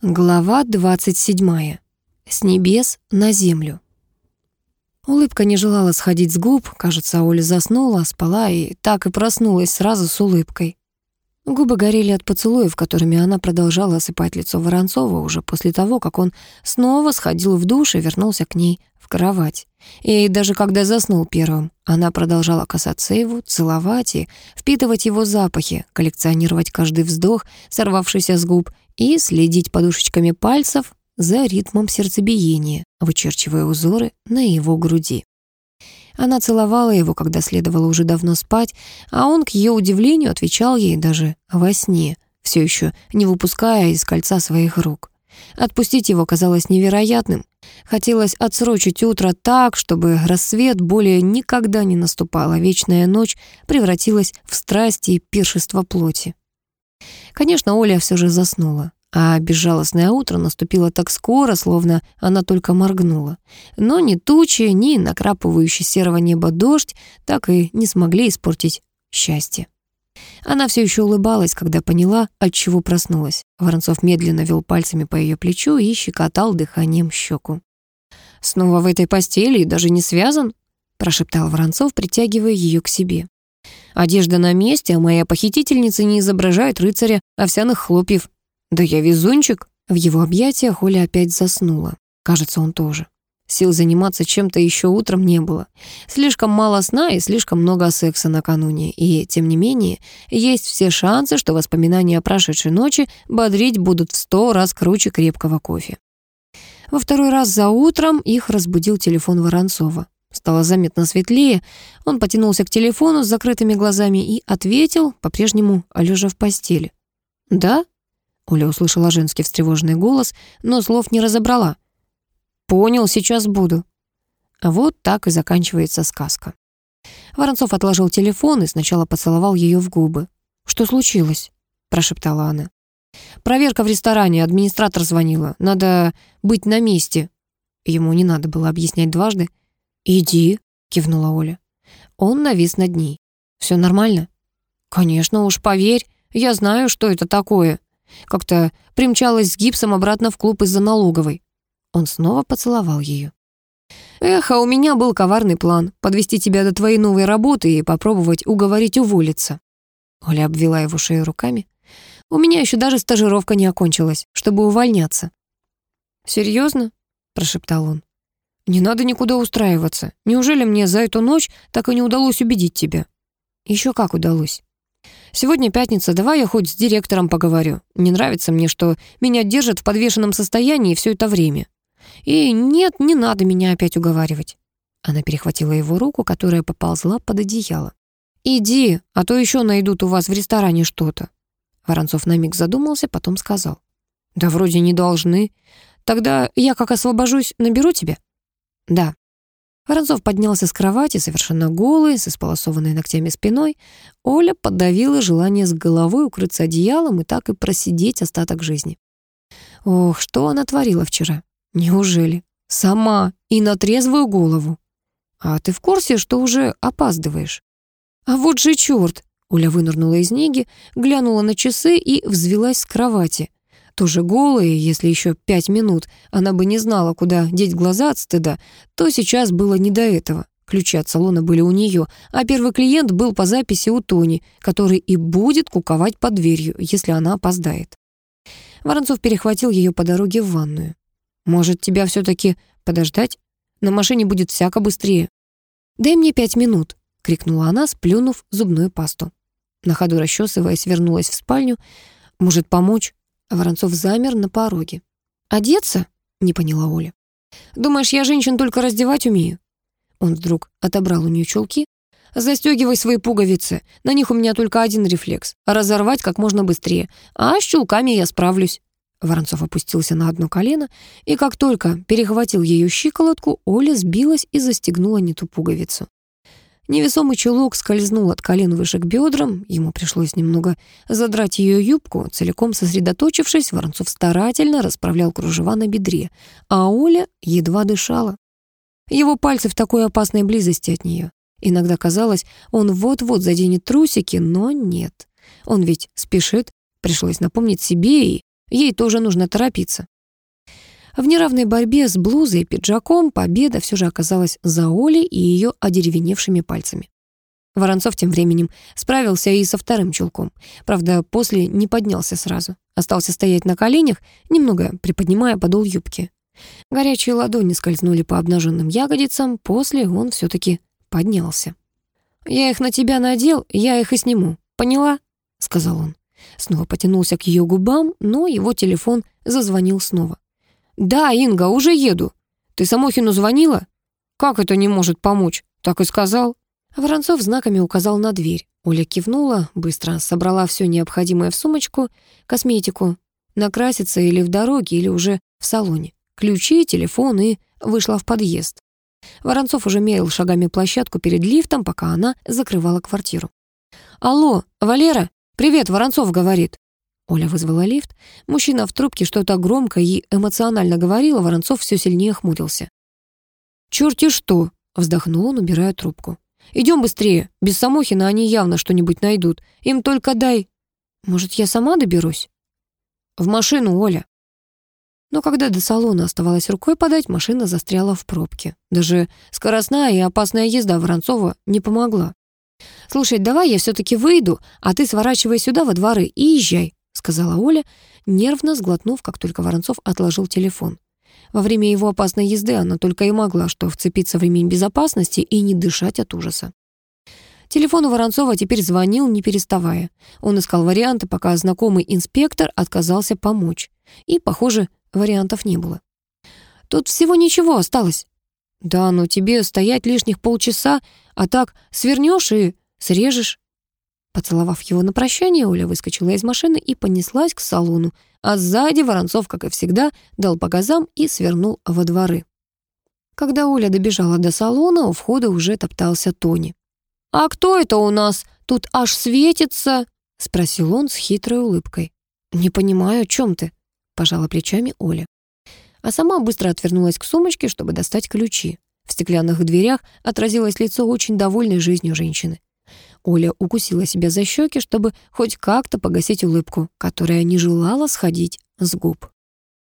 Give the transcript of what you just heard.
Глава 27. С небес на землю. Улыбка не желала сходить с губ. Кажется, Оля заснула, спала и так и проснулась сразу с улыбкой. Губы горели от поцелуев, которыми она продолжала осыпать лицо Воронцова уже после того, как он снова сходил в душ и вернулся к ней в кровать. И даже когда заснул первым, она продолжала касаться его, целовать и впитывать его запахи, коллекционировать каждый вздох, сорвавшийся с губ, и следить подушечками пальцев за ритмом сердцебиения, вычерчивая узоры на его груди. Она целовала его, когда следовало уже давно спать, а он, к ее удивлению, отвечал ей даже во сне, все еще не выпуская из кольца своих рук. Отпустить его казалось невероятным. Хотелось отсрочить утро так, чтобы рассвет более никогда не наступал, а вечная ночь превратилась в страсти и пиршество плоти. Конечно, Оля все же заснула. А безжалостное утро наступило так скоро, словно она только моргнула. Но ни тучи, ни накрапывающий серого неба дождь так и не смогли испортить счастье. Она все еще улыбалась, когда поняла, от чего проснулась. Воронцов медленно вел пальцами по ее плечу и щекотал дыханием щеку. «Снова в этой постели и даже не связан?» прошептал Воронцов, притягивая ее к себе. Одежда на месте, а моя похитительница не изображает рыцаря овсяных хлопьев. Да я везунчик. В его объятиях Оля опять заснула. Кажется, он тоже. Сил заниматься чем-то еще утром не было. Слишком мало сна и слишком много секса накануне. И, тем не менее, есть все шансы, что воспоминания о прошедшей ночи бодрить будут в сто раз круче крепкого кофе. Во второй раз за утром их разбудил телефон Воронцова. Стало заметно светлее. Он потянулся к телефону с закрытыми глазами и ответил, по-прежнему лежа в постели. «Да?» Оля услышала женский встревоженный голос, но слов не разобрала. «Понял, сейчас буду». Вот так и заканчивается сказка. Воронцов отложил телефон и сначала поцеловал ее в губы. «Что случилось?» — прошептала она. «Проверка в ресторане, администратор звонила. Надо быть на месте». Ему не надо было объяснять дважды. «Иди», — кивнула Оля. Он навис над ней. «Все нормально?» «Конечно уж, поверь, я знаю, что это такое». Как-то примчалась с гипсом обратно в клуб из-за налоговой. Он снова поцеловал ее. «Эх, а у меня был коварный план — подвести тебя до твоей новой работы и попробовать уговорить уволиться». Оля обвела его шею руками. «У меня еще даже стажировка не окончилась, чтобы увольняться». «Серьезно?» — прошептал он. «Не надо никуда устраиваться. Неужели мне за эту ночь так и не удалось убедить тебя?» «Еще как удалось». «Сегодня пятница, давай я хоть с директором поговорю. Не нравится мне, что меня держат в подвешенном состоянии все это время. И нет, не надо меня опять уговаривать». Она перехватила его руку, которая поползла под одеяло. «Иди, а то еще найдут у вас в ресторане что-то». Воронцов на миг задумался, потом сказал. «Да вроде не должны. Тогда я, как освобожусь, наберу тебя?» «Да». Воронцов поднялся с кровати, совершенно голый, с исполосованной ногтями спиной. Оля подавила желание с головой укрыться одеялом и так и просидеть остаток жизни. Ох, что она творила вчера? Неужели? Сама и на трезвую голову. А ты в курсе, что уже опаздываешь? А вот же черт! Оля вынырнула из неги, глянула на часы и взвелась с кровати тоже голая, если еще пять минут она бы не знала, куда деть глаза от стыда, то сейчас было не до этого. Ключи от салона были у нее, а первый клиент был по записи у Тони, который и будет куковать под дверью, если она опоздает. Воронцов перехватил ее по дороге в ванную. «Может, тебя все-таки подождать? На машине будет всяко быстрее». «Дай мне пять минут», — крикнула она, сплюнув зубную пасту. На ходу расчесываясь, вернулась в спальню. «Может, помочь?» Воронцов замер на пороге. «Одеться?» — не поняла Оля. «Думаешь, я женщин только раздевать умею?» Он вдруг отобрал у нее чулки. «Застегивай свои пуговицы. На них у меня только один рефлекс — разорвать как можно быстрее. А с чулками я справлюсь». Воронцов опустился на одно колено, и как только перехватил ее щиколотку, Оля сбилась и застегнула не ту пуговицу. Невесомый чулок скользнул от колен выше к бедрам, ему пришлось немного задрать ее юбку, целиком сосредоточившись, Воронцов старательно расправлял кружева на бедре, а Оля едва дышала. Его пальцы в такой опасной близости от нее. Иногда казалось, он вот-вот заденет трусики, но нет. Он ведь спешит, пришлось напомнить себе и Ей тоже нужно торопиться. В неравной борьбе с блузой и пиджаком победа все же оказалась за Олей и ее одеревеневшими пальцами. Воронцов тем временем справился и со вторым чулком. Правда, после не поднялся сразу. Остался стоять на коленях, немного приподнимая подол юбки. Горячие ладони скользнули по обнаженным ягодицам, после он все-таки поднялся. «Я их на тебя надел, я их и сниму. Поняла?» — сказал он. Снова потянулся к ее губам, но его телефон зазвонил снова. «Да, Инга, уже еду. Ты Самохину звонила? Как это не может помочь? Так и сказал». Воронцов знаками указал на дверь. Оля кивнула, быстро собрала все необходимое в сумочку, косметику, накраситься или в дороге, или уже в салоне, ключи, телефон и вышла в подъезд. Воронцов уже мерил шагами площадку перед лифтом, пока она закрывала квартиру. «Алло, Валера? Привет, Воронцов говорит». Оля вызвала лифт. Мужчина в трубке что-то громко и эмоционально говорил, а Воронцов все сильнее хмурился. «Чёрти что!» — вздохнул он, убирая трубку. Идем быстрее. Без Самохина они явно что-нибудь найдут. Им только дай... Может, я сама доберусь? В машину, Оля. Но когда до салона оставалось рукой подать, машина застряла в пробке. Даже скоростная и опасная езда Воронцова не помогла. «Слушай, давай я все-таки выйду, а ты сворачивай сюда во дворы и езжай», сказала Оля, нервно сглотнув, как только Воронцов отложил телефон. Во время его опасной езды она только и могла что вцепиться в ремень безопасности и не дышать от ужаса. Телефон у Воронцова теперь звонил, не переставая. Он искал варианты, пока знакомый инспектор отказался помочь. И, похоже, вариантов не было. «Тут всего ничего осталось». «Да, но тебе стоять лишних полчаса, а так свернешь и срежешь». Поцеловав его на прощание, Оля выскочила из машины и понеслась к салону, а сзади Воронцов, как и всегда, дал по газам и свернул во дворы. Когда Оля добежала до салона, у входа уже топтался Тони. «А кто это у нас? Тут аж светится!» — спросил он с хитрой улыбкой. «Не понимаю, о чем ты?» — пожала плечами Оля. А сама быстро отвернулась к сумочке, чтобы достать ключи. В стеклянных дверях отразилось лицо очень довольной жизнью женщины. Оля укусила себя за щеки, чтобы хоть как-то погасить улыбку, которая не желала сходить с губ.